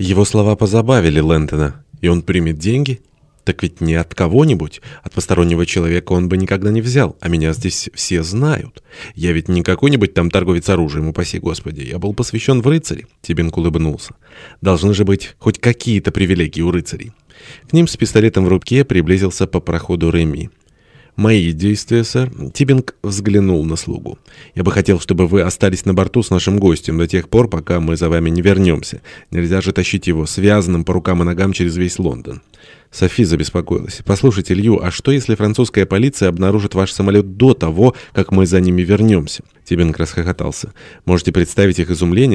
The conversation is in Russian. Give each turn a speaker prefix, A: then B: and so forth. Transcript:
A: Его слова позабавили Лэнтона. И он примет деньги? Так ведь не от кого-нибудь. От постороннего человека он бы никогда не взял. А меня здесь все знают. Я ведь не какой-нибудь там торговец оружием, упаси господи. Я был посвящен в рыцари. Тибинг улыбнулся. Должны же быть хоть какие-то привилегии у рыцарей. К ним с пистолетом в руке приблизился по проходу Реми. «Мои действия, сэр». Тибинг взглянул на слугу. «Я бы хотел, чтобы вы остались на борту с нашим гостем до тех пор, пока мы за вами не вернемся. Нельзя же тащить его связанным по рукам и ногам через весь Лондон». Софи забеспокоилась. «Послушайте, Лью, а что, если французская полиция обнаружит ваш самолет до того, как мы за ними вернемся?» Тибинг расхохотался. «Можете представить их изумление,